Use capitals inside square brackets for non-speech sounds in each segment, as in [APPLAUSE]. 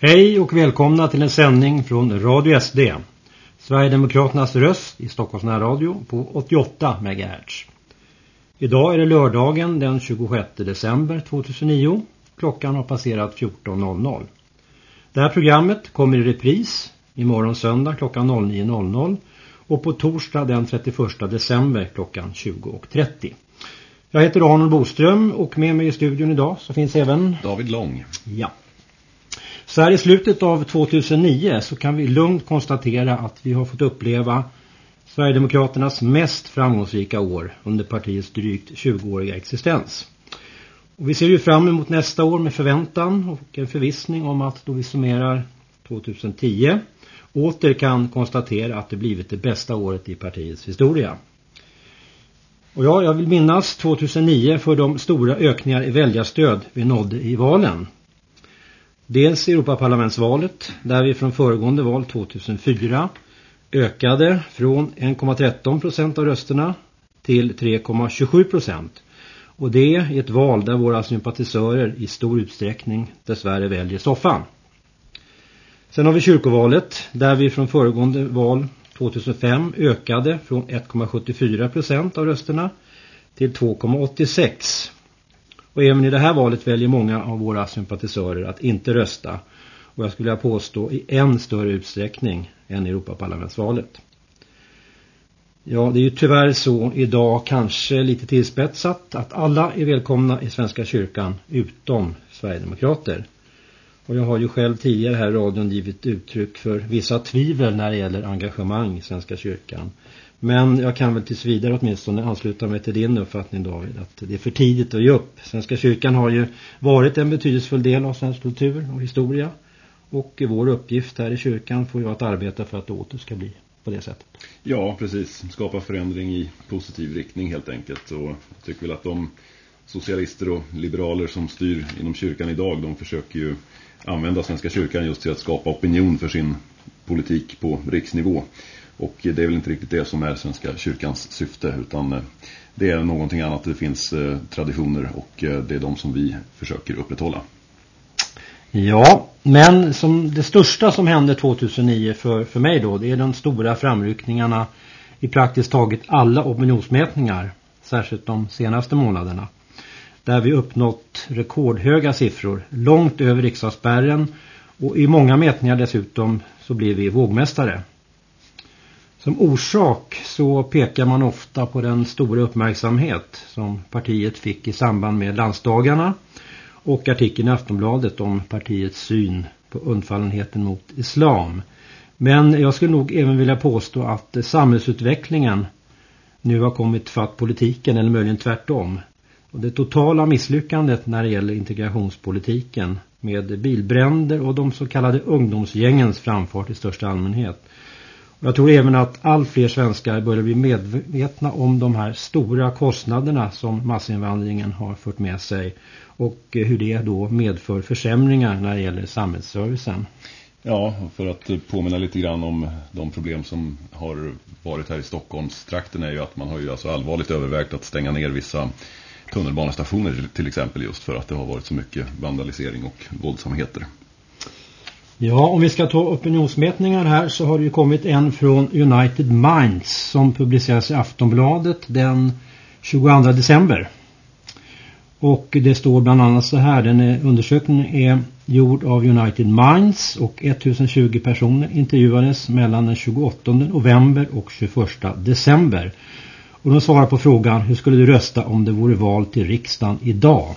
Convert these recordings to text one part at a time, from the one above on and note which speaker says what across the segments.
Speaker 1: Hej och välkomna till en sändning från Radio SD. Sverigedemokraternas röst i Stockholms närradio på 88 MHz. Idag är det lördagen den 26 december 2009. Klockan har passerat 14.00. Det här programmet kommer i repris imorgon söndag klockan 09.00 och på torsdag den 31 december klockan 20.30. Jag heter Arnold Boström och med mig i studion idag så finns även
Speaker 2: David Lång.
Speaker 1: Ja. Så här i slutet av 2009 så kan vi lugnt konstatera att vi har fått uppleva Sverigedemokraternas mest framgångsrika år under partiets drygt 20-åriga existens. Och vi ser ju fram emot nästa år med förväntan och en förvissning om att då vi summerar 2010 åter kan konstatera att det blivit det bästa året i partiets historia. Och ja, jag vill minnas 2009 för de stora ökningar i väljarstöd vi nådde i valen. Dels Europaparlamentsvalet där vi från föregående val 2004 ökade från 1,13 procent av rösterna till 3,27 procent. Och det i ett val där våra sympatisörer i stor utsträckning dessvärre väljer soffan. Sen har vi kyrkovalet där vi från föregående val 2005 ökade från 1,74 procent av rösterna till 2,86. Och även i det här valet väljer många av våra sympatisörer att inte rösta. Och jag skulle påstå i än större utsträckning än i Europaparlamentsvalet. Ja, det är ju tyvärr så idag kanske lite tillspetsat att alla är välkomna i Svenska kyrkan utom Sverigedemokrater. Och jag har ju själv tidigare här i radion givit uttryck för vissa tvivel när det gäller engagemang i Svenska kyrkan. Men jag kan väl tills vidare åtminstone ansluta mig till din uppfattning David att det är för tidigt att ge upp. Svenska kyrkan har ju varit en betydelsefull del av svensk kultur och historia. Och vår uppgift här i kyrkan får ju vara att arbeta för att det åter ska bli på det sättet.
Speaker 2: Ja, precis. Skapa förändring i positiv riktning helt enkelt. Och jag tycker väl att de socialister och liberaler som styr inom kyrkan idag, de försöker ju använda Svenska kyrkan just till att skapa opinion för sin politik på riksnivå. Och det är väl inte riktigt det som är Svenska kyrkans syfte utan eh, det är någonting annat. Det finns eh, traditioner och eh, det är de som vi försöker upprätthålla.
Speaker 1: Ja, men som det största som hände 2009 för, för mig då, det är de stora framryckningarna i praktiskt taget alla opinionsmätningar, särskilt de senaste månaderna. Där vi uppnått rekordhöga siffror, långt över riksdagsspärren och i många mätningar dessutom så blir vi vågmästare. Som orsak så pekar man ofta på den stora uppmärksamhet som partiet fick i samband med landsdagarna och artikeln i Aftonbladet om partiets syn på undfallenheten mot islam. Men jag skulle nog även vilja påstå att samhällsutvecklingen nu har kommit fatt politiken eller möjligen tvärtom. Och det totala misslyckandet när det gäller integrationspolitiken med bilbränder och de så kallade ungdomsgängens framfart i största allmänhet jag tror även att allt fler svenskar börjar bli medvetna om de här stora kostnaderna som massinvandringen har fört med sig och eh, hur det då medför försämringar när det gäller samhällsservicen.
Speaker 2: Ja, för att eh, påminna lite grann om de problem som har varit här i Stockholmstrakten är ju att man har ju alltså allvarligt övervägt att stänga ner vissa tunnelbanestationer till exempel just för att det har varit så mycket vandalisering och våldsamheter.
Speaker 1: Ja, om vi ska ta opinionsmätningar här så har det ju kommit en från United Minds som publiceras i Aftonbladet den 22 december. Och det står bland annat så här, den är, undersökningen är gjord av United Minds och 1020 personer intervjuades mellan den 28 november och 21 december. Och de svarar på frågan, hur skulle du rösta om det vore val till riksdagen idag?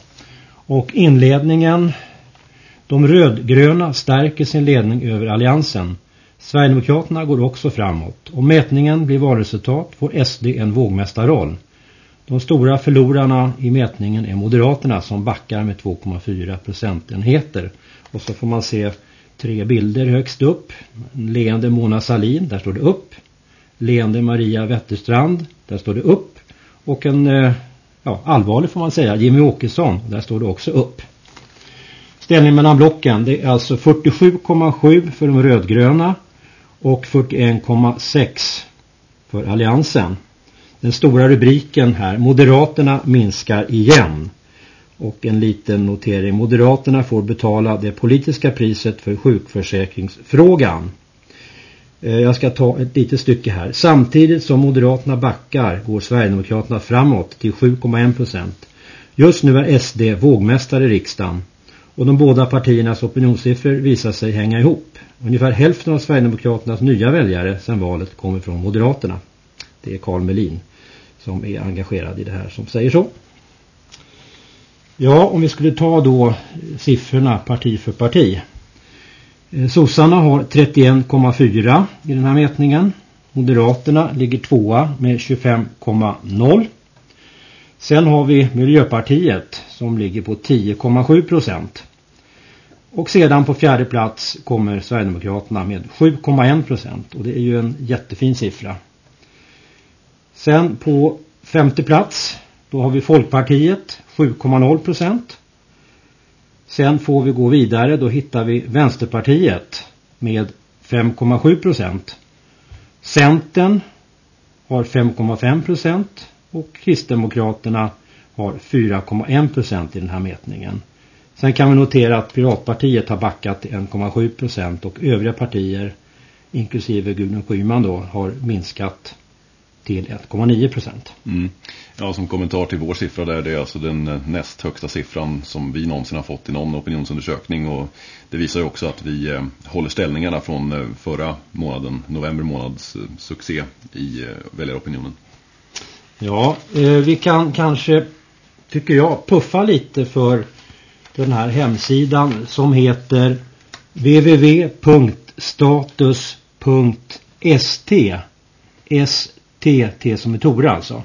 Speaker 1: Och inledningen de rödgröna stärker sin ledning över alliansen. Sverigedemokraterna går också framåt. Om mätningen blir valresultat får SD en vågmästarroll. De stora förlorarna i mätningen är Moderaterna som backar med 2,4 procentenheter. Och så får man se tre bilder högst upp. Leende Mona Salin, där står det upp. Leende Maria Wetterstrand, där står det upp. Och en eh, ja, allvarlig får man säga, Jimmy Åkesson, där står det också upp. Ställningen mellan blocken det är alltså 47,7 för de rödgröna och 41,6 för alliansen. Den stora rubriken här, Moderaterna minskar igen. Och en liten notering. Moderaterna får betala det politiska priset för sjukförsäkringsfrågan. Eh, jag ska ta ett litet stycke här. Samtidigt som Moderaterna backar går Sverigedemokraterna framåt till 7,1 procent. Just nu är SD vågmästare i riksdagen. Och de båda partiernas opinionssiffror visar sig hänga ihop. Ungefär hälften av Sverigedemokraternas nya väljare sedan valet kommer från Moderaterna. Det är Karl Melin som är engagerad i det här som säger så. Ja, om vi skulle ta då siffrorna parti för parti. Eh, sossarna har 31,4 i den här mätningen. Moderaterna ligger tvåa med 25,0. Sen har vi Miljöpartiet som ligger på 10,7 procent. Och sedan på fjärde plats kommer Sverigedemokraterna med 7,1 procent. Och det är ju en jättefin siffra. Sen på femte plats då har vi Folkpartiet 7,0 procent. Sen får vi gå vidare, då hittar vi Vänsterpartiet med 5,7 procent. Centern har 5,5 procent och Kristdemokraterna har 4,1 procent i den här mätningen. Sen kan vi notera att Piratpartiet har backat 1,7 procent och övriga partier inklusive Gudrun Schyman då har minskat till 1,9 procent.
Speaker 2: Mm. Ja, som kommentar till vår siffra där, det är alltså den eh, näst högsta siffran som vi någonsin har fått i någon opinionsundersökning och det visar ju också att vi eh, håller ställningarna från eh, förra månaden, november månads succé i väljaropinionen.
Speaker 1: Ja, eh, vi kan kanske, tycker jag, puffa lite för den här hemsidan som heter www.status.st Stt som är Tora alltså.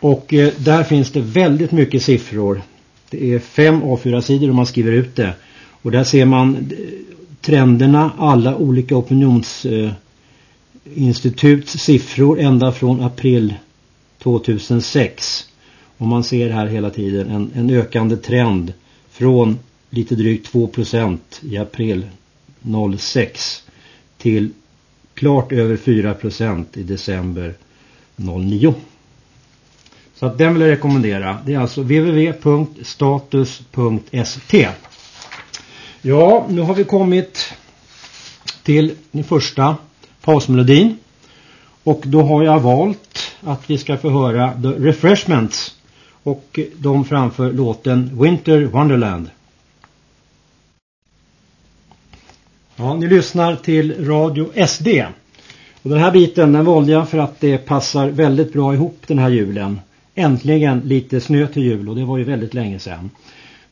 Speaker 1: Och eh, där finns det väldigt mycket siffror. Det är fem A4-sidor om man skriver ut det. Och där ser man eh, trenderna, alla olika opinions eh, instituts siffror ända från april 2006. Och man ser här hela tiden en, en ökande trend från lite drygt 2% i april 06 till klart över 4% i december 09. Så att den vill jag rekommendera. Det är alltså www.status.st Ja, nu har vi kommit till den första pausmelodin. Och då har jag valt att vi ska få höra The Refreshments. Och de framför låten Winter Wonderland. Ja, ni lyssnar till Radio SD. Och den här biten den valde jag för att det passar väldigt bra ihop den här julen. Äntligen lite snö till jul och det var ju väldigt länge sedan.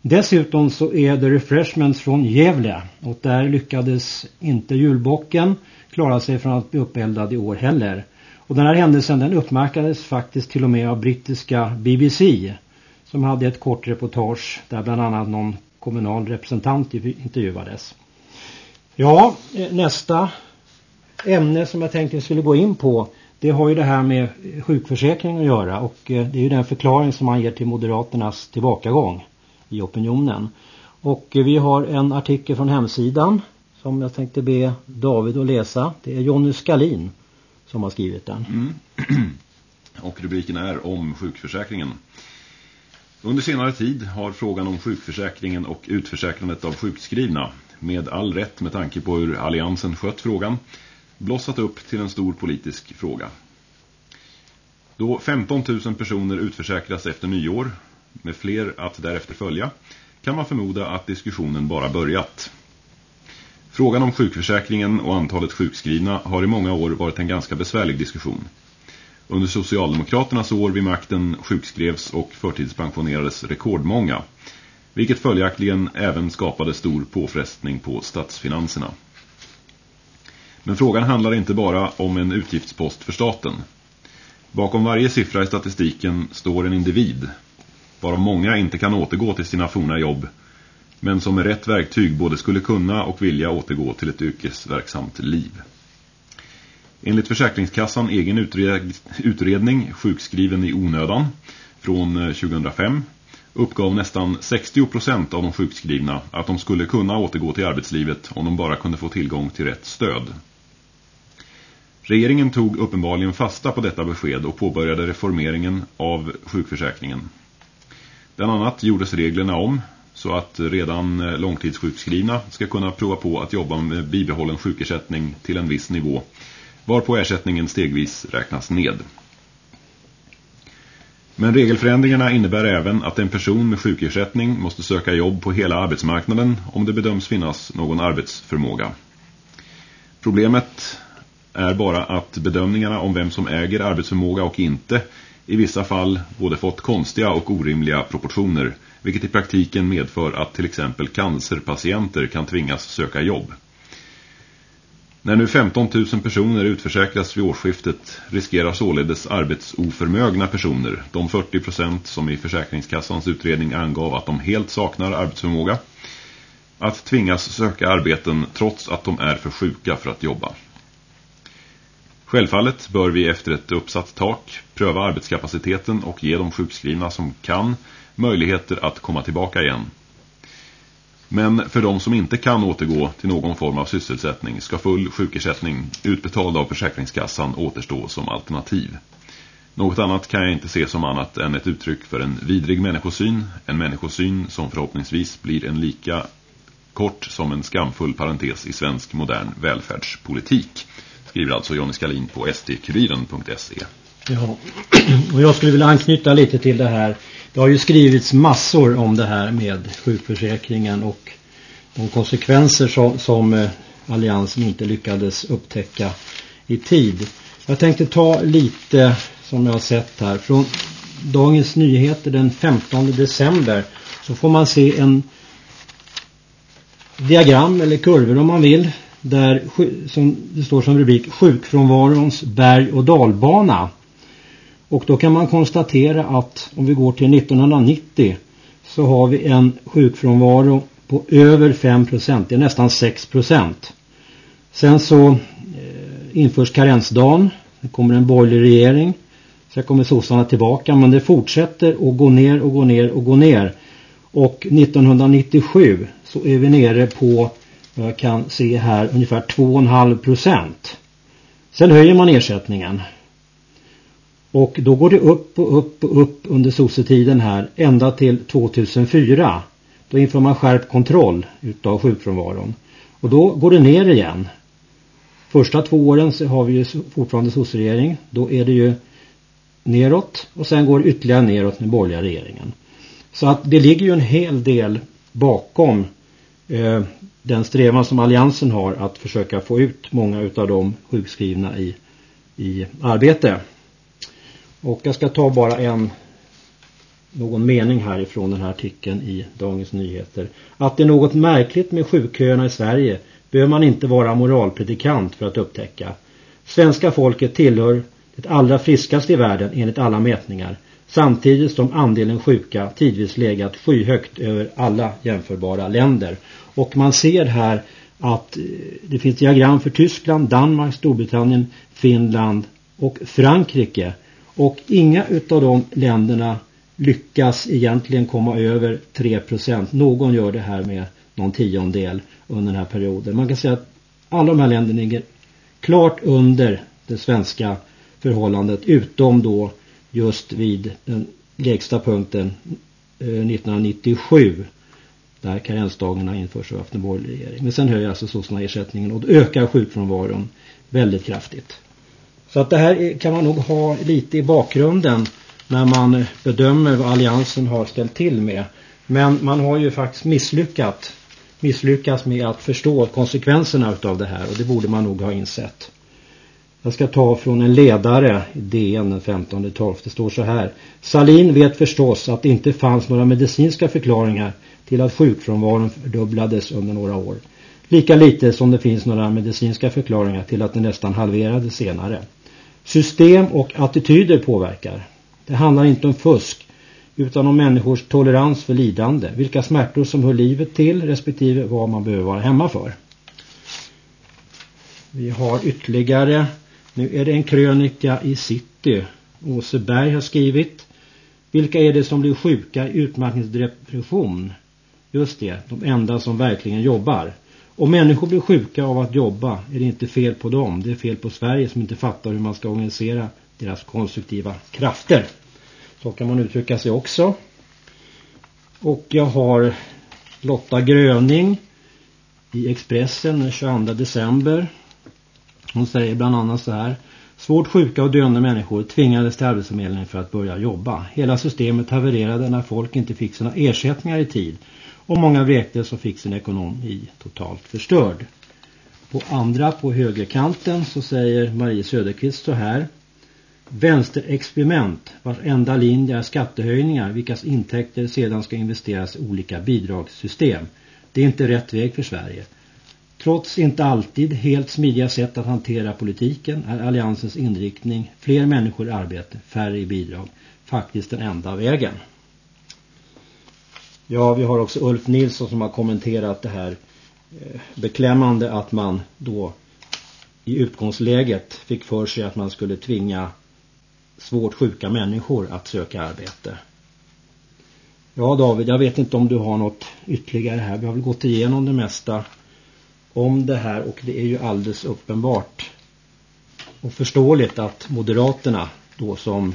Speaker 1: Dessutom så är det refreshments från Gävle och där lyckades inte julbocken klara sig från att bli uppeldad i år heller. Och den här händelsen den uppmärkades faktiskt till och med av brittiska BBC som hade ett kort reportage där bland annat någon kommunal representant intervjuades. Ja, eh, nästa ämne som jag tänkte skulle gå in på det har ju det här med sjukförsäkring att göra och eh, det är ju den förklaring som man ger till Moderaternas tillbakagång i opinionen. Och eh, vi har en artikel från hemsidan som jag tänkte be David att läsa. Det är Jonny Skalin som har skrivit den. Mm. [CLEARS THROAT]
Speaker 2: Och rubriken är om sjukförsäkringen. Under senare tid har frågan om sjukförsäkringen och utförsäkrandet av sjukskrivna, med all rätt med tanke på hur alliansen skött frågan, blossat upp till en stor politisk fråga. Då 15 000 personer utförsäkras efter nyår, med fler att därefter följa, kan man förmoda att diskussionen bara börjat. Frågan om sjukförsäkringen och antalet sjukskrivna har i många år varit en ganska besvärlig diskussion. Under Socialdemokraternas år vid makten sjukskrevs och förtidspensionerades rekordmånga, vilket följaktligen även skapade stor påfrestning på statsfinanserna. Men frågan handlar inte bara om en utgiftspost för staten. Bakom varje siffra i statistiken står en individ, varav många inte kan återgå till sina forna jobb, men som med rätt verktyg både skulle kunna och vilja återgå till ett yrkesverksamt liv. Enligt Försäkringskassan egen utredning, sjukskriven i onödan, från eh, 2005 uppgav nästan 60% av de sjukskrivna att de skulle kunna återgå till arbetslivet om de bara kunde få tillgång till rätt stöd. Regeringen tog uppenbarligen fasta på detta besked och påbörjade reformeringen av sjukförsäkringen. Bland annat gjordes reglerna om så att redan eh, långtidssjukskrivna ska kunna prova på att jobba med bibehållen sjukersättning till en viss nivå varpå ersättningen stegvis räknas ned. Men regelförändringarna innebär även att en person med sjukersättning måste söka jobb på hela arbetsmarknaden om det bedöms finnas någon arbetsförmåga. Problemet är bara att bedömningarna om vem som äger arbetsförmåga och inte i vissa fall både fått konstiga och orimliga proportioner vilket i praktiken medför att till exempel cancerpatienter kan tvingas söka jobb. När nu 15 000 personer utförsäkras vid årsskiftet riskerar således arbetsoförmögna personer, de 40 procent som i Försäkringskassans utredning angav att de helt saknar arbetsförmåga, att tvingas söka arbeten trots att de är för sjuka för att jobba. Självfallet bör vi efter ett uppsatt tak pröva arbetskapaciteten och ge de sjukskrivna som kan möjligheter att komma tillbaka igen. Men för de som inte kan återgå till någon form av sysselsättning ska full sjukersättning utbetald av Försäkringskassan återstå som alternativ. Något annat kan jag inte se som annat än ett uttryck för en vidrig människosyn, en människosyn som förhoppningsvis blir en lika kort som en skamfull parentes i svensk modern välfärdspolitik. Skriver alltså Jonny Skalin på sdkuriren.se.
Speaker 1: Ja, [CLEARS THROAT] och jag skulle vilja anknyta lite till det här det har ju skrivits massor om det här med sjukförsäkringen och de konsekvenser som, som eh, alliansen inte lyckades upptäcka i tid. Jag tänkte ta lite som jag har sett här från Dagens Nyheter den 15 december så får man se en diagram eller kurvor om man vill där som det står som rubrik sjukfrånvarons berg- och dalbana. Och då kan man konstatera att om vi går till 1990 så har vi en sjukfrånvaro på över 5%, det är nästan 6%. Sen så eh, införs karensdagen, det kommer en borgerlig regering, sen kommer sossarna tillbaka men det fortsätter att gå ner och gå ner och gå ner. Och 1997 så är vi nere på, jag kan se här, ungefär 2,5 procent. Sen höjer man ersättningen och då går det upp och upp och upp under sossetiden här ända till 2004. Då inför man skärpt kontroll utav sjukfrånvaron. Och då går det ner igen. Första två åren så har vi ju fortfarande sosseregering. Då är det ju neråt och sen går det ytterligare neråt med borgerliga regeringen. Så att det ligger ju en hel del bakom eh, den strävan som alliansen har att försöka få ut många utav de sjukskrivna i, i arbete. Och jag ska ta bara en någon mening härifrån den här artikeln i Dagens Nyheter. Att det är något märkligt med sjukköerna i Sverige behöver man inte vara moralpredikant för att upptäcka. Svenska folket tillhör det allra friskaste i världen enligt alla mätningar. Samtidigt som andelen sjuka tidvis legat skyhögt över alla jämförbara länder. Och man ser här att eh, det finns diagram för Tyskland, Danmark, Storbritannien, Finland och Frankrike och inga utav de länderna lyckas egentligen komma över 3%. Någon gör det här med någon tiondel under den här perioden. Man kan säga att alla de här länderna ligger klart under det svenska förhållandet utom då just vid den lägsta punkten eh, 1997 där karensdagarna införs av en borgerlig regering. Men sen höjer alltså sossarna ersättningen och ökar sjukfrånvaron väldigt kraftigt. Så att det här kan man nog ha lite i bakgrunden när man bedömer vad alliansen har ställt till med. Men man har ju faktiskt misslyckats, misslyckats med att förstå konsekvenserna av det här och det borde man nog ha insett. Jag ska ta från en ledare i DN den 15 12. Det står så här. Salin vet förstås att det inte fanns några medicinska förklaringar till att sjukfrånvaron fördubblades under några år. Lika lite som det finns några medicinska förklaringar till att den nästan halverades senare. System och attityder påverkar. Det handlar inte om fusk utan om människors tolerans för lidande. Vilka smärtor som hör livet till respektive vad man behöver vara hemma för. Vi har ytterligare, nu är det en krönika i city. Åseberg har skrivit. Vilka är det som blir sjuka i utmattningsdepression? Just det, de enda som verkligen jobbar. Om människor blir sjuka av att jobba är det inte fel på dem. Det är fel på Sverige som inte fattar hur man ska organisera deras konstruktiva krafter. Så kan man uttrycka sig också. Och jag har Lotta Gröning i Expressen den 22 december. Hon säger bland annat så här. Svårt sjuka och döende människor tvingades till arbetsförmedlingen för att börja jobba. Hela systemet havererade när folk inte fick sina ersättningar i tid. Och många vräktes och fick sin ekonomi totalt förstörd. På andra, på högerkanten, så säger Marie Söderqvist så här. Vänsterexperiment vars enda linje är skattehöjningar vilkas intäkter sedan ska investeras i olika bidragssystem. Det är inte rätt väg för Sverige. Trots inte alltid helt smidiga sätt att hantera politiken är alliansens inriktning fler människor i arbete, färre i bidrag. Faktiskt den enda vägen. Ja, vi har också Ulf Nilsson som har kommenterat det här eh, beklämmande att man då i utgångsläget fick för sig att man skulle tvinga svårt sjuka människor att söka arbete. Ja David, jag vet inte om du har något ytterligare här. Vi har väl gått igenom det mesta om det här och det är ju alldeles uppenbart och förståeligt att Moderaterna då som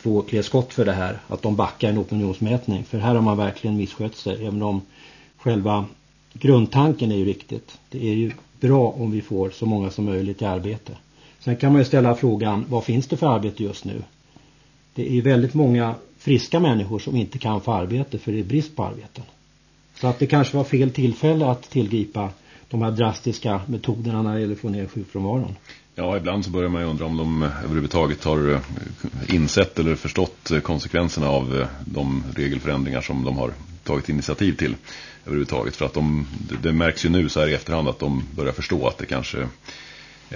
Speaker 1: få klä skott för det här att de backar en opinionsmätning för här har man verkligen misskött sig även om själva grundtanken är ju riktigt. Det är ju bra om vi får så många som möjligt i arbete. Sen kan man ju ställa frågan, vad finns det för arbete just nu? Det är väldigt många friska människor som inte kan få arbete för det är brist på arbeten. Så att det kanske var fel tillfälle att tillgripa de här drastiska metoderna när det gäller att få ner sjukfrånvaron.
Speaker 2: Ja, ibland så börjar man ju undra om de överhuvudtaget har eh, insett eller förstått konsekvenserna av eh, de regelförändringar som de har tagit initiativ till överhuvudtaget. För att de, det märks ju nu så här i efterhand att de börjar förstå att det kanske,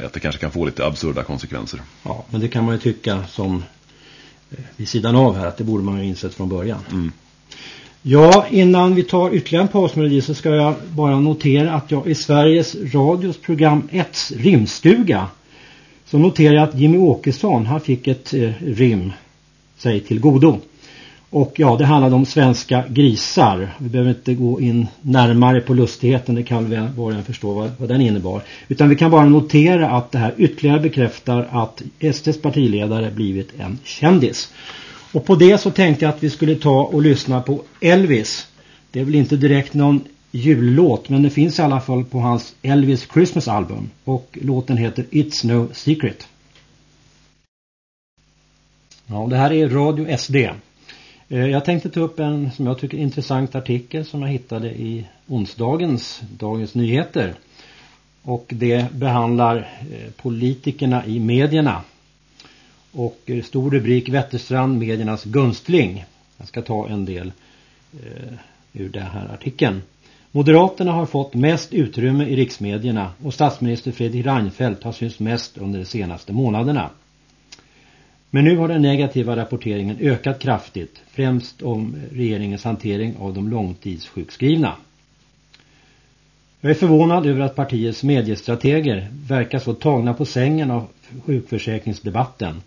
Speaker 2: att det kanske kan få lite absurda konsekvenser.
Speaker 1: Ja, men det kan man ju tycka som eh, vid sidan av här att det borde man ju insett från början. Mm. Ja, innan vi tar ytterligare en pausmelodi så ska jag bara notera att jag i Sveriges Radios program 1 rimstuga så noterar jag att Jimmy Åkesson han fick ett eh, rim sig till godo. Och ja, det handlade om svenska grisar. Vi behöver inte gå in närmare på lustigheten, det kan väl var och en förstå vad, vad den innebar. Utan vi kan bara notera att det här ytterligare bekräftar att SDs partiledare blivit en kändis. Och på det så tänkte jag att vi skulle ta och lyssna på Elvis. Det är väl inte direkt någon jullåt men det finns i alla fall på hans Elvis Christmas album. Och låten heter It's No Secret. Ja, det här är Radio SD. Eh, jag tänkte ta upp en som jag tycker intressant artikel som jag hittade i onsdagens Dagens Nyheter. Och det behandlar eh, politikerna i medierna. Och eh, stor rubrik Wetterstrand mediernas gunstling. Jag ska ta en del eh, ur den här artikeln. Moderaterna har fått mest utrymme i riksmedierna och statsminister Fredrik Reinfeldt har synts mest under de senaste månaderna. Men nu har den negativa rapporteringen ökat kraftigt, främst om regeringens hantering av de långtidssjukskrivna. Jag är förvånad över att partiets mediestrateger verkar så tagna på sängen av sjukförsäkringsdebatten.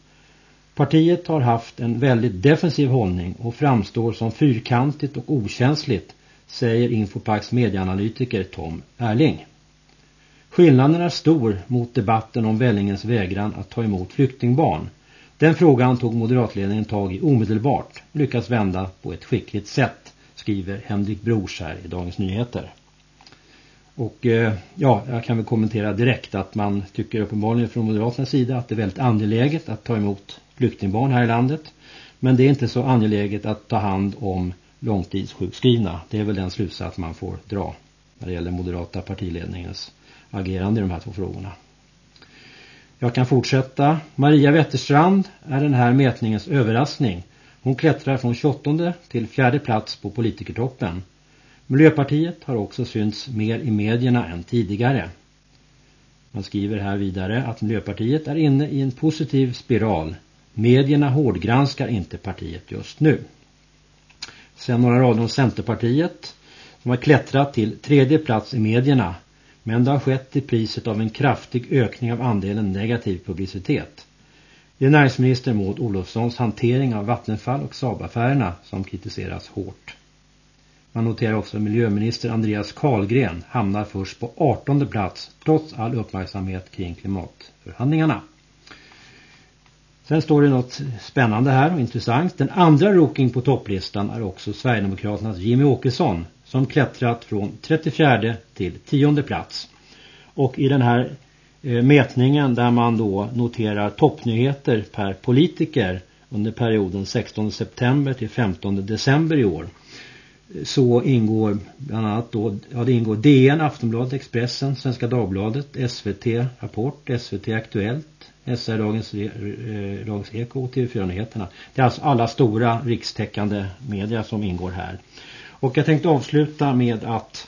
Speaker 1: Partiet har haft en väldigt defensiv hållning och framstår som fyrkantigt och okänsligt, säger Infopax medieanalytiker Tom Erling. Skillnaden är stor mot debatten om Vällingens vägran att ta emot flyktingbarn. Den frågan tog moderatledningen tag i omedelbart, och lyckas vända på ett skickligt sätt, skriver Henrik Brors här i Dagens Nyheter. Och eh, ja, jag kan väl kommentera direkt att man tycker uppenbarligen från Moderaternas sida att det är väldigt angeläget att ta emot flyktingbarn här i landet. Men det är inte så angeläget att ta hand om långtidssjukskrivna. Det är väl den slutsats man får dra när det gäller moderata partiledningens agerande i de här två frågorna. Jag kan fortsätta. Maria Wetterstrand är den här mätningens överraskning. Hon klättrar från 28 till fjärde plats på politikertoppen. Miljöpartiet har också synts mer i medierna än tidigare. Man skriver här vidare att Miljöpartiet är inne i en positiv spiral. Medierna hårdgranskar inte partiet just nu. Sen några rader om Centerpartiet som har klättrat till tredje plats i medierna. Men det har skett till priset av en kraftig ökning av andelen negativ publicitet. Det är näringsminister Maud Olofssons hantering av Vattenfall och Saab-affärerna som kritiseras hårt. Man noterar också att miljöminister Andreas Karlgren hamnar först på 18 plats trots all uppmärksamhet kring klimatförhandlingarna. Sen står det något spännande här och intressant. Den andra roking på topplistan är också Sverigedemokraternas Jimmy Åkesson som klättrat från 34 till 10 plats. Och i den här eh, mätningen där man då noterar toppnyheter per politiker under perioden 16 september till 15 december i år så ingår bland annat då, ja det ingår DN, Aftonbladet, Expressen, Svenska Dagbladet, SVT Rapport, SVT Aktuellt, SR Dagens, eh, Dagens Eko och TV4-nyheterna. Det är alltså alla stora rikstäckande media som ingår här. Och jag tänkte avsluta med att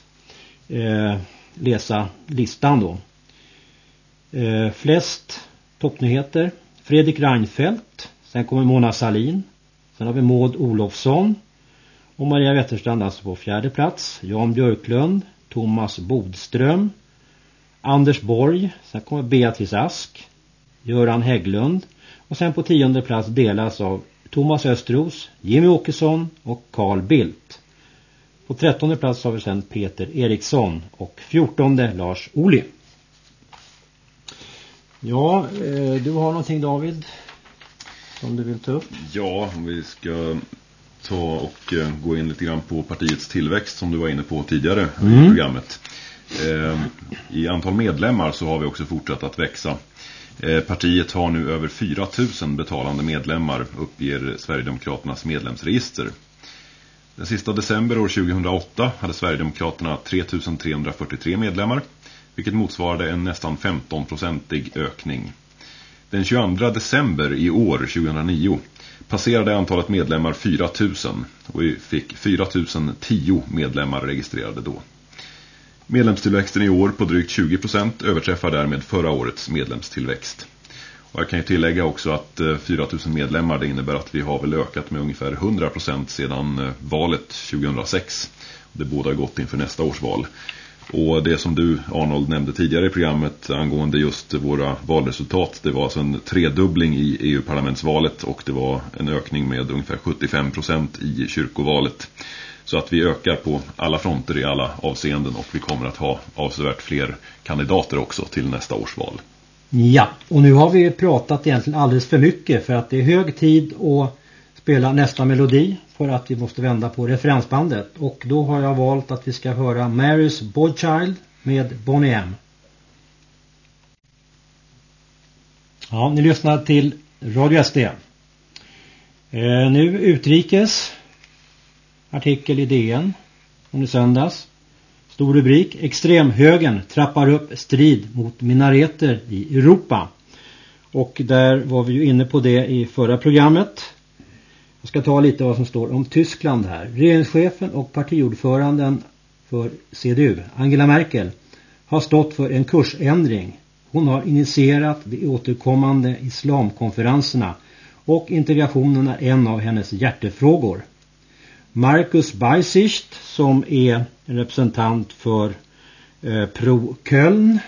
Speaker 1: eh, läsa listan då. Eh, flest toppnyheter. Fredrik Reinfeldt. Sen kommer Mona Salin. Sen har vi Maud Olofsson. Och Maria Wetterstrand alltså på fjärde plats. Jan Björklund. Thomas Bodström. Anders Borg. Sen kommer Beatrice Ask. Göran Hägglund. Och sen på tionde plats delas av Thomas Östros, Jimmy Åkesson och Carl Bildt. På trettonde plats har vi sen Peter Eriksson och fjortonde Lars Ohly. Ja, eh, du har någonting David som du vill ta upp?
Speaker 2: Ja, vi ska ta och eh, gå in lite grann på partiets tillväxt som du var inne på tidigare mm. i programmet. Eh, I antal medlemmar så har vi också fortsatt att växa. Partiet har nu över 4 000 betalande medlemmar uppger Sverigedemokraternas medlemsregister. Den sista december år 2008 hade Sverigedemokraterna 3 343 medlemmar vilket motsvarade en nästan 15-procentig ökning. Den 22 december i år, 2009, passerade antalet medlemmar 4 000 och vi fick 4 010 medlemmar registrerade då. Medlemstillväxten i år på drygt 20% överträffar därmed förra årets medlemstillväxt. Och jag kan ju tillägga också att eh, 4 000 medlemmar det innebär att vi har väl ökat med ungefär 100% sedan eh, valet 2006. Det båda gott inför nästa års val. Och det som du Arnold nämnde tidigare i programmet angående just våra valresultat. Det var alltså en tredubbling i EU-parlamentsvalet och det var en ökning med ungefär 75% i kyrkovalet. Så att vi ökar på alla fronter i alla avseenden och vi kommer att ha avsevärt fler kandidater också till nästa års val.
Speaker 1: Ja, och nu har vi pratat egentligen alldeles för mycket för att det är hög tid att spela nästa melodi för att vi måste vända på referensbandet. Och då har jag valt att vi ska höra Mary's Bodchild med Bonnie M. Ja, ni lyssnar till Radio SD. Eh, nu utrikes. Artikel i DN. Om det söndags. Stor rubrik. Extremhögen trappar upp strid mot minareter i Europa. Och där var vi ju inne på det i förra programmet. Jag ska ta lite vad som står om Tyskland här. Regeringschefen och partiordföranden för CDU, Angela Merkel, har stått för en kursändring. Hon har initierat de återkommande islamkonferenserna och integrationen är en av hennes hjärtefrågor. Marcus Beisicht som är en representant för eh, Pro Köln.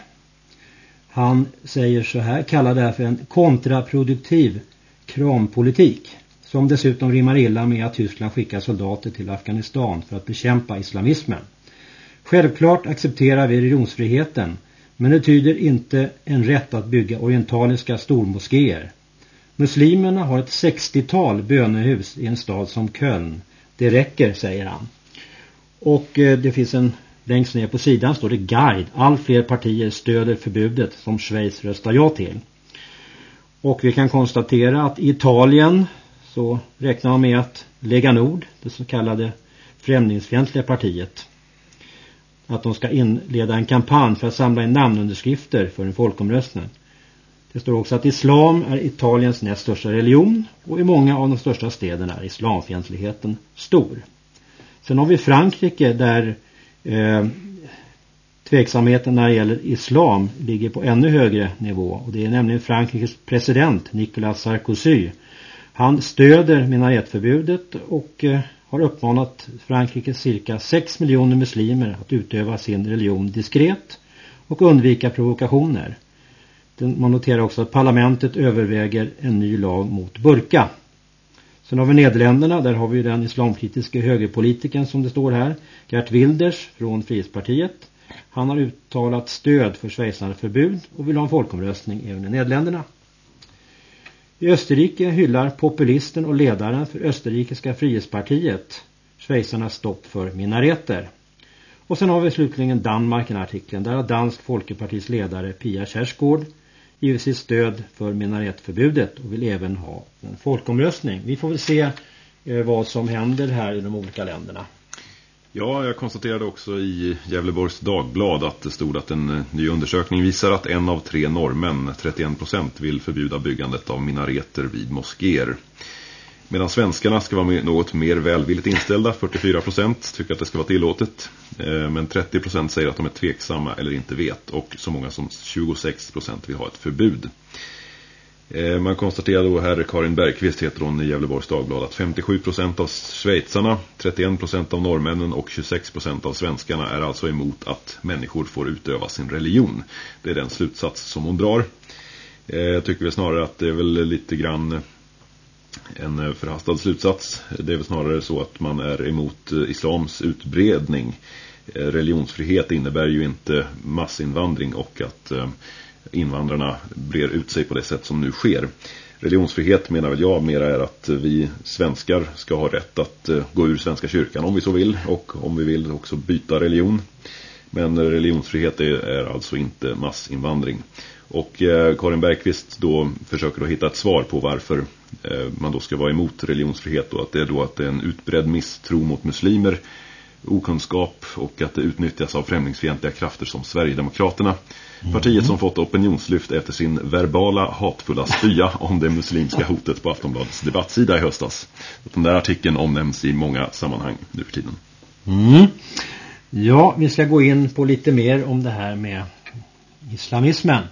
Speaker 1: Han säger så här, kallar det här för en kontraproduktiv krampolitik som dessutom rimmar illa med att Tyskland skickar soldater till Afghanistan för att bekämpa islamismen. Självklart accepterar vi religionsfriheten men det tyder inte en rätt att bygga orientaliska stormoskéer. Muslimerna har ett 60-tal bönehus i en stad som Köln. Det räcker, säger han. Och eh, det finns en längst ner på sidan står det guide. All fler partier stöder förbudet som Schweiz röstar ja till. Och vi kan konstatera att i Italien så räknar man med att Lega Nord, det så kallade främlingsfientliga partiet, att de ska inleda en kampanj för att samla in namnunderskrifter för en folkomröstning. Det står också att islam är Italiens näst största religion och i många av de största städerna är islamfientligheten stor. Sen har vi Frankrike där eh, tveksamheten när det gäller islam ligger på ännu högre nivå och det är nämligen Frankrikes president Nicolas Sarkozy han stöder minaretförbudet och eh, har uppmanat Frankrikes cirka 6 miljoner muslimer att utöva sin religion diskret och undvika provokationer. Man noterar också att parlamentet överväger en ny lag mot burka. Sen har vi Nederländerna, där har vi den islamkritiska högerpolitiken som det står här. Gert Wilders från Frihetspartiet. Han har uttalat stöd för Schweizarnas förbud och vill ha en folkomröstning även i Nederländerna. I Österrike hyllar populisten och ledaren för Österrikiska frihetspartiet Schweizarnas stopp för minareter. Och sen har vi slutligen Danmark i den artikeln. Där har Dansk Folkepartis ledare Pia Kjärsgaard givit sitt stöd för minaretförbudet och vill även ha en folkomröstning. Vi får väl se eh, vad som händer här i de olika länderna.
Speaker 2: Ja, jag konstaterade också i Gävleborgs Dagblad att det stod att en eh, ny undersökning visar att en av tre norrmän, 31%, vill förbjuda byggandet av minareter vid moskéer. Medan svenskarna ska vara något mer välvilligt inställda, 44% tycker att det ska vara tillåtet. Eh, men 30% säger att de är tveksamma eller inte vet och så många som 26% vill ha ett förbud. Eh, man konstaterar då här, Karin Bergqvist heter hon i Gävleborgs Dagblad, att 57% av schweizarna, 31% av norrmännen och 26% av svenskarna är alltså emot att människor får utöva sin religion. Det är den slutsats som hon drar. Eh, jag tycker väl snarare att det är väl lite grann en förhastad slutsats. Det är väl snarare så att man är emot eh, islams utbredning. Religionsfrihet innebär ju inte massinvandring och att invandrarna brer ut sig på det sätt som nu sker. Religionsfrihet menar väl jag mera är att vi svenskar ska ha rätt att eh, gå ur Svenska kyrkan om vi så vill och om vi vill också byta religion. Men religionsfrihet är, alltså inte massinvandring. Och eh, Karin Bergqvist då försöker då hitta ett svar på varför eh, man då ska vara emot religionsfrihet och att det är då att det är en utbredd misstro mot muslimer okunskap och att det utnyttjas av främlingsfientliga krafter som Sverigedemokraterna. Mm. Partiet som fått opinionslyft efter sin verbala hatfulla spya om det muslimska hotet på Aftonbladets debattsida i höstas. Den där artikeln omnämns i många sammanhang nu för tiden.
Speaker 1: Mm. Ja, vi ska gå in på lite mer om det här med islamismen.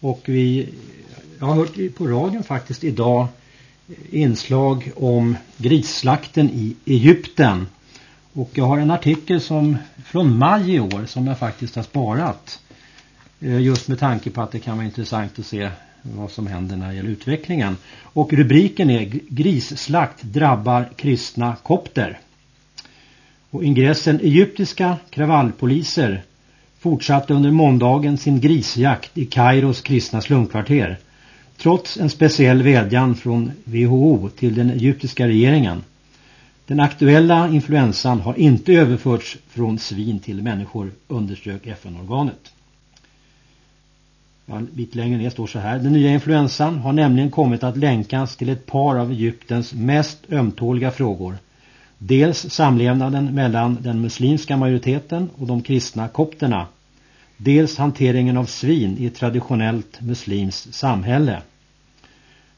Speaker 1: Och vi, jag har hört på radion faktiskt idag inslag om grisslakten i Egypten. Och jag har en artikel som från maj i år som jag faktiskt har sparat. Eh, just med tanke på att det kan vara intressant att se vad som händer när det gäller utvecklingen. Och rubriken är Grisslakt drabbar kristna kopter. Och ingressen Egyptiska kravallpoliser fortsatte under måndagen sin grisjakt i Kairos kristna slumkvarter. Trots en speciell vädjan från WHO till den egyptiska regeringen den aktuella influensan har inte överförts från svin till människor, underströk FN-organet. En bit längre ner står så här. Den nya influensan har nämligen kommit att länkas till ett par av Egyptens mest ömtåliga frågor. Dels samlevnaden mellan den muslimska majoriteten och de kristna kopterna. Dels hanteringen av svin i ett traditionellt muslims samhälle.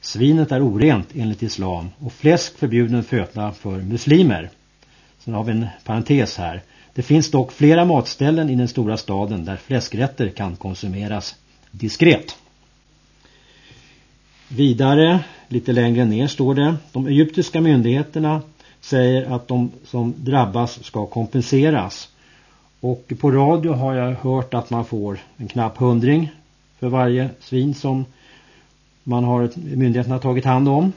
Speaker 1: Svinet är orent enligt islam och fläsk förbjuden föda för muslimer. Sen har vi en parentes här. Det finns dock flera matställen i den stora staden där fläskrätter kan konsumeras diskret. Vidare, lite längre ner står det, de egyptiska myndigheterna säger att de som drabbas ska kompenseras. Och på radio har jag hört att man får en knapp hundring för varje svin som man har myndigheterna tagit hand om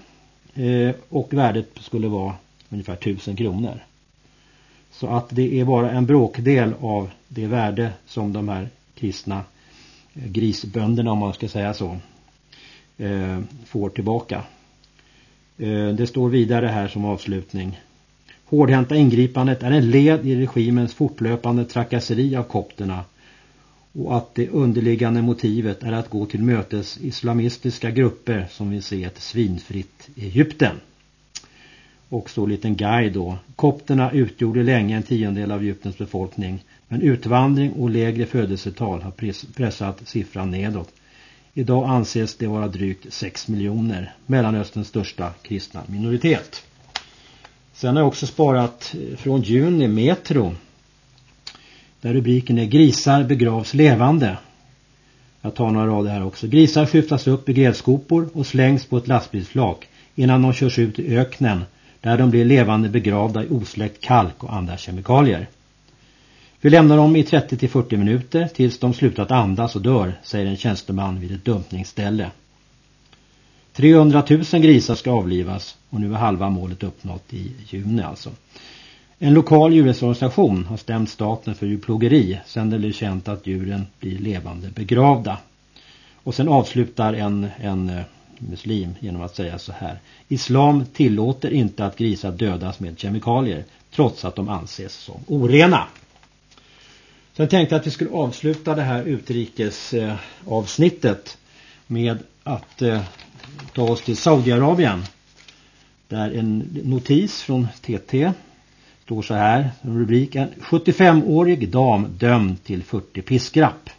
Speaker 1: eh, och värdet skulle vara ungefär 1000 kronor. Så att det är bara en bråkdel av det värde som de här kristna grisbönderna om man ska säga så eh, får tillbaka. Eh, det står vidare här som avslutning. Hårdhänta ingripandet är en led i regimens fortlöpande trakasseri av kopterna och att det underliggande motivet är att gå till mötes islamistiska grupper som vill se ett svinfritt Egypten. Och så en liten guide då. Kopterna utgjorde länge en tiondel av Egyptens befolkning men utvandring och lägre födelsetal har pressat siffran nedåt. Idag anses det vara drygt 6 miljoner, Mellanösterns största kristna minoritet. Sen har jag också sparat eh, från juni Metro där rubriken är Grisar begravs levande. Jag tar några rader här också. Grisar skiftas upp i grävskopor och slängs på ett lastbilsflak innan de körs ut i öknen där de blir levande begravda i osläckt kalk och andra kemikalier. Vi lämnar dem i 30-40 minuter tills de slutat andas och dör, säger en tjänsteman vid ett dumpningsställe. 300 000 grisar ska avlivas och nu är halva målet uppnått i juni alltså. En lokal djurrättsorganisation har stämt staten för djurplågeri sedan det blev känt att djuren blir levande begravda. Och sen avslutar en, en eh, muslim genom att säga så här. Islam tillåter inte att grisar dödas med kemikalier trots att de anses som orena. Sen tänkte jag att vi skulle avsluta det här utrikesavsnittet med att eh, ta oss till Saudiarabien. Där en notis från TT står så här, en rubrik, en 75-årig dam dömd till 40 piskrapp.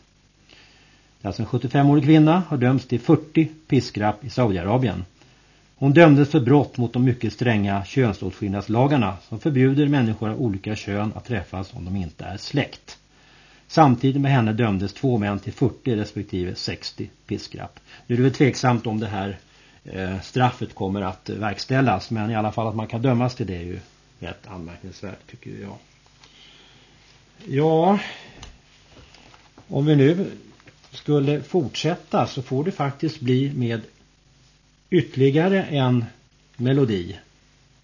Speaker 1: Alltså en 75-årig kvinna har dömts till 40 piskrapp i Saudiarabien. Hon dömdes för brott mot de mycket stränga könsåtskillnadslagarna som förbjuder människor av olika kön att träffas om de inte är släkt. Samtidigt med henne dömdes två män till 40 respektive 60 piskrapp. Nu är det väl tveksamt om det här eh, straffet kommer att verkställas men i alla fall att man kan dömas till det är ju rätt anmärkningsvärt tycker jag. Ja, om vi nu skulle fortsätta så får det faktiskt bli med ytterligare en melodi.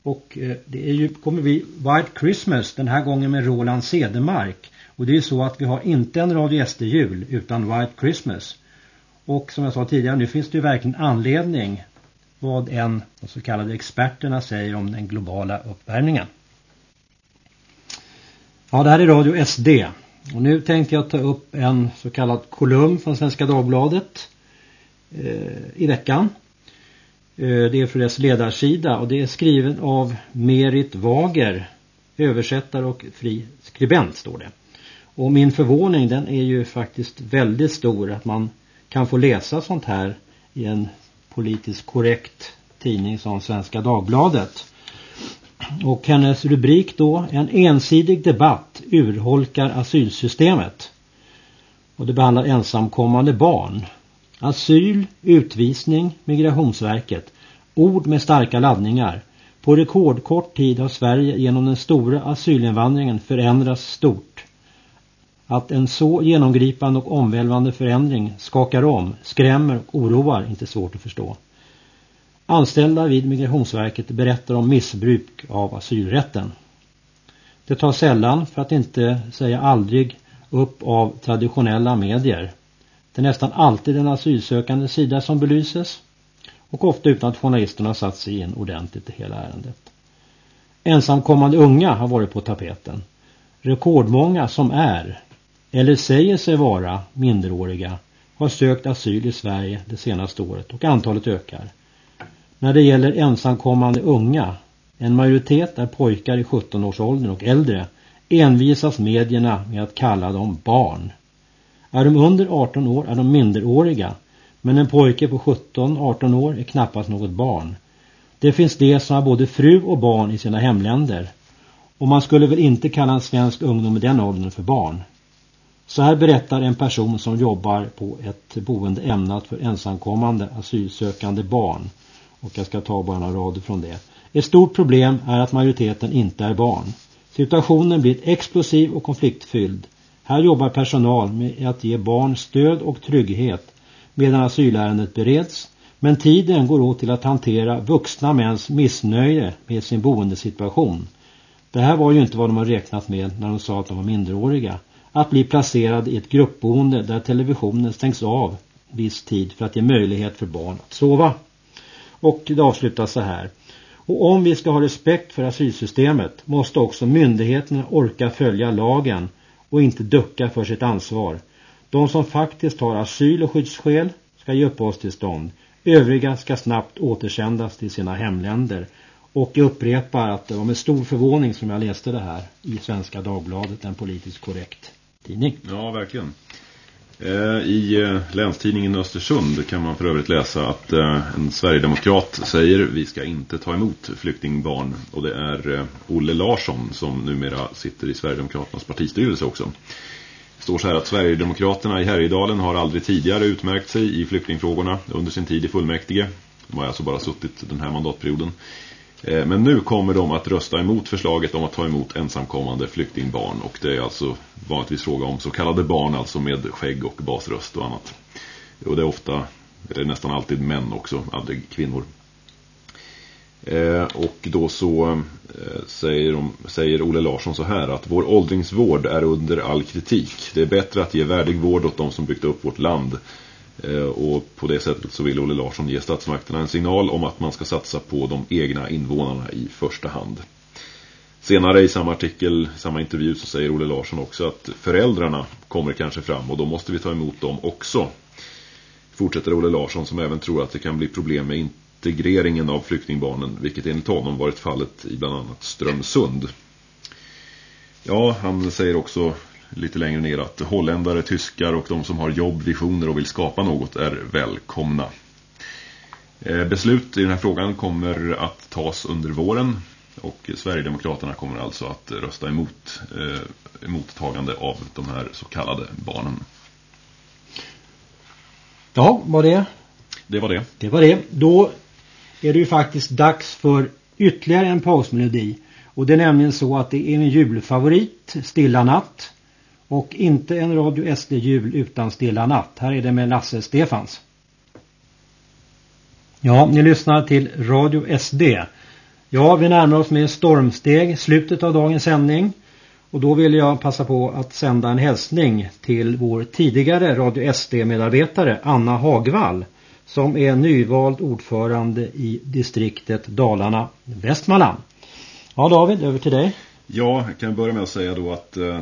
Speaker 1: Och eh, det är ju, kommer bli White Christmas den här gången med Roland Sedemark. Och det är ju så att vi har inte en Radio SD-jul utan White Christmas. Och som jag sa tidigare, nu finns det ju verkligen anledning vad en de så kallade experterna säger om den globala uppvärmningen. Ja, det här är Radio SD. Och nu tänkte jag ta upp en så kallad kolumn från Svenska Dagbladet eh, i veckan. Eh, det är för dess ledarsida och det är skriven av Merit Wager, översättare och fri skribent står det. Och min förvåning den är ju faktiskt väldigt stor att man kan få läsa sånt här i en politiskt korrekt tidning som Svenska Dagbladet. Och hennes rubrik då, en ensidig debatt urholkar asylsystemet. Och det behandlar ensamkommande barn. Asyl, utvisning, migrationsverket. Ord med starka laddningar. På rekordkort tid har Sverige genom den stora asylinvandringen förändrats stort. Att en så genomgripande och omvälvande förändring skakar om, skrämmer och oroar inte svårt att förstå. Anställda vid Migrationsverket berättar om missbruk av asylrätten. Det tar sällan, för att inte säga aldrig, upp av traditionella medier. Det är nästan alltid den asylsökande sida som belyses och ofta utan att journalisterna satt sig in ordentligt i hela ärendet. Ensamkommande unga har varit på tapeten. Rekordmånga som är, eller säger sig vara, minderåriga har sökt asyl i Sverige det senaste året och antalet ökar. När det gäller ensamkommande unga, en majoritet är pojkar i 17-årsåldern och äldre, envisas medierna med att kalla dem barn. Är de under 18 år är de minderåriga, men en pojke på 17-18 år är knappast något barn. Det finns de som har både fru och barn i sina hemländer. Och man skulle väl inte kalla en svensk ungdom i den åldern för barn. Så här berättar en person som jobbar på ett boende ämnat för ensamkommande asylsökande barn och jag ska ta bara några rader från det. Ett stort problem är att majoriteten inte är barn. Situationen blir explosiv och konfliktfylld. Här jobbar personal med att ge barn stöd och trygghet medan asylärendet bereds. Men tiden går åt till att hantera vuxna mäns missnöje med sin boendesituation. Det här var ju inte vad de har räknat med när de sa att de var minderåriga. Att bli placerad i ett gruppboende där televisionen stängs av viss tid för att ge möjlighet för barn att sova. Och det avslutas så här. Och om vi ska ha respekt för asylsystemet måste också myndigheterna orka följa lagen och inte ducka för sitt ansvar. De som faktiskt har asyl och skyddsskäl ska ge uppehållstillstånd. Övriga ska snabbt återsändas till sina hemländer. Och jag upprepar att det var med stor förvåning som jag läste det här i Svenska Dagbladet, en politiskt korrekt tidning.
Speaker 2: Ja, verkligen. Eh, I eh, länstidningen Östersund kan man för övrigt läsa att eh, en Sverigedemokrat säger vi ska inte ta emot flyktingbarn. Och det är Olle Larsson som numera sitter i Sverigedemokraternas partistyrelse också. Det står så här att Sverigedemokraterna i Härjedalen har aldrig tidigare utmärkt sig i flyktingfrågorna under sin tid i fullmäktige. De har alltså bara suttit den här mandatperioden. Eh, men nu kommer de att rösta emot förslaget om att ta emot ensamkommande flyktingbarn och det är alltså vanligtvis fråga om så kallade barn alltså med skägg och basröst och annat. Och det är ofta, eller nästan alltid män också, aldrig kvinnor. Eh, och då så eh, säger, de, säger Olle Larsson så här att vår åldringsvård är under all kritik. Det är bättre att ge värdig vård åt de som byggt upp vårt land Eh, och på det sättet så vill Olle Larsson ge statsmakterna en signal om att man ska satsa på de egna invånarna i första hand. Senare i samma artikel, samma intervju så säger Olle Larsson också att föräldrarna kommer kanske fram och då måste vi ta emot dem också. Fortsätter Olle Larsson som även tror att det kan bli problem med integreringen av flyktingbarnen vilket enligt honom varit fallet i bland annat Strömsund. Ja, han säger också lite längre ner att holländare, tyskar och de som har jobb, visioner och vill skapa något är välkomna. Eh, beslut i den här frågan kommer att tas under våren och Sverigedemokraterna kommer alltså att rösta emot eh, emottagande av de här så kallade barnen.
Speaker 1: Ja, var det?
Speaker 2: Det var det.
Speaker 1: Det var det. Då är det ju faktiskt dags för ytterligare en pausmelodi. Och det är nämligen så att det är min julfavorit, Stilla natt. Och inte en Radio SD-jul utan Stilla natt. Här är det med Lasse Stefans. Ja, ni lyssnar till Radio SD. Ja, vi närmar oss med stormsteg slutet av dagens sändning. Och då vill jag passa på att sända en hälsning till vår tidigare Radio SD-medarbetare Anna Hagvall som är nyvald ordförande i distriktet Dalarna-Västmanland. Ja David, över till dig.
Speaker 2: Ja, jag kan börja med att säga då att eh,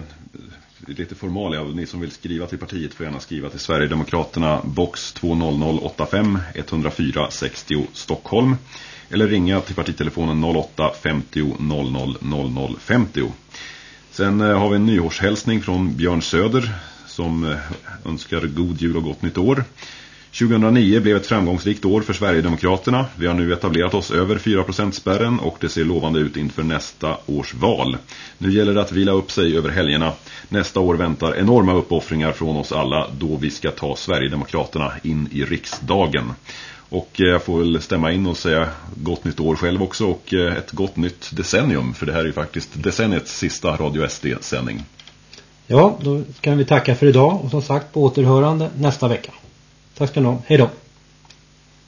Speaker 2: lite formalia, ni som vill skriva till partiet får gärna skriva till Sverigedemokraterna box 20085 104 60 Stockholm eller ringa till partitelefonen 08 50 00 00 50. Sen eh, har vi en nyårshälsning från Björn Söder som eh, önskar god jul och gott nytt år. 2009 blev ett framgångsrikt år för Sverigedemokraterna. Vi har nu etablerat oss över 4%-spärren och det ser lovande ut inför nästa års val. Nu gäller det att vila upp sig över helgerna. Nästa år väntar enorma uppoffringar från oss alla då vi ska ta Sverigedemokraterna in i riksdagen. Och eh, jag får väl stämma in och säga gott nytt år själv också och eh, ett gott nytt decennium. För det här är ju faktiskt decenniets sista Radio SD-sändning.
Speaker 1: Ja, då kan vi tacka för idag och som sagt på återhörande nästa vecka. Tack ska ni ha. Hej då.